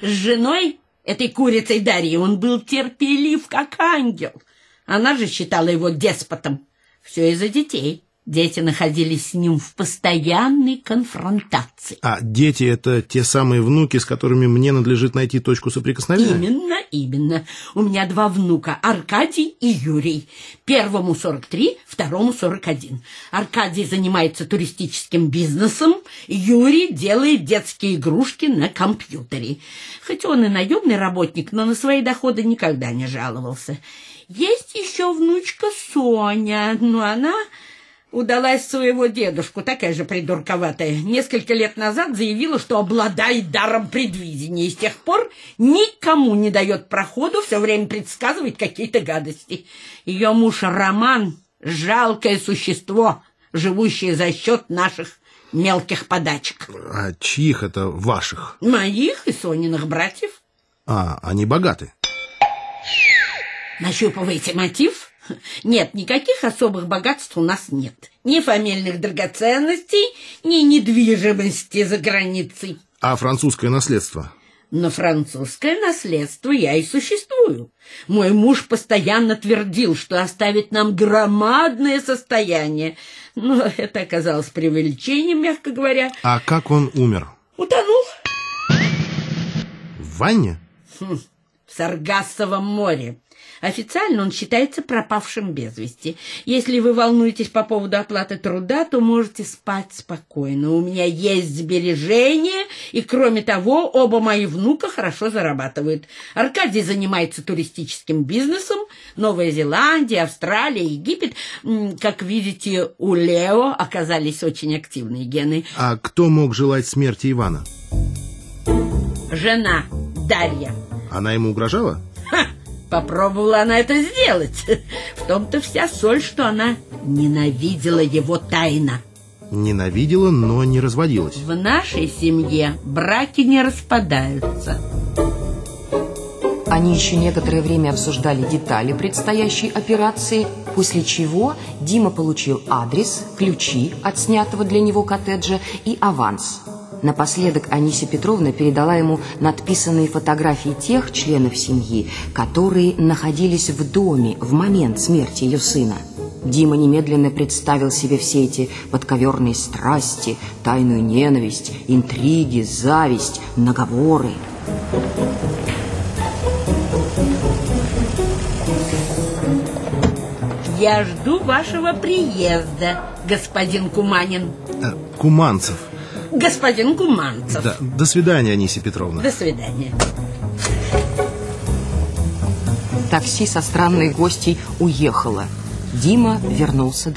С женой, этой курицей Дарьей, он был терпелив, как ангел. Она же считала его деспотом. Все из-за детей. Дети находились с ним в постоянной конфронтации. А дети — это те самые внуки, с которыми мне надлежит найти точку соприкосновения? Именно, именно. У меня два внука, Аркадий и Юрий. Первому 43, второму 41. Аркадий занимается туристическим бизнесом, Юрий делает детские игрушки на компьютере. Хоть он и наемный работник, но на свои доходы никогда не жаловался. Есть еще внучка Соня, но она удалась своего дедушку, такая же придурковатая. Несколько лет назад заявила, что обладает даром предвидения, и с тех пор никому не дает проходу, все время предсказывает какие-то гадости. Ее муж Роман — жалкое существо, живущее за счет наших мелких подачек. А чьих это ваших? Моих и Сониных братьев. А, они богаты. Нащупываете мотив? Нет, никаких особых богатств у нас нет. Ни фамильных драгоценностей, ни недвижимости за границей. А французское наследство? На французское наследство я и существую. Мой муж постоянно твердил, что оставит нам громадное состояние. Но это оказалось преувеличением, мягко говоря. А как он умер? Утонул. В ванне? Хм, в Саргассовом море. Официально он считается пропавшим без вести. Если вы волнуетесь по поводу оплаты труда, то можете спать спокойно. У меня есть сбережения, и, кроме того, оба мои внука хорошо зарабатывают. Аркадий занимается туристическим бизнесом. Новая Зеландия, Австралия, Египет. Как видите, у Лео оказались очень активные гены. А кто мог желать смерти Ивана? Жена Дарья. Она ему угрожала? Попробовала она это сделать. В том-то вся соль, что она ненавидела его тайно. Ненавидела, но не разводилась. В нашей семье браки не распадаются. Они еще некоторое время обсуждали детали предстоящей операции, после чего Дима получил адрес, ключи от снятого для него коттеджа и аванс – Напоследок Анисия Петровна передала ему надписанные фотографии тех членов семьи, которые находились в доме в момент смерти ее сына. Дима немедленно представил себе все эти подковерные страсти, тайную ненависть, интриги, зависть, наговоры. Я жду вашего приезда, господин Куманин. Э, Куманцев господин Гуманцев. Да. До свидания, Анисия Петровна. До свидания. Такси со странной гостей уехало. Дима вернулся домой.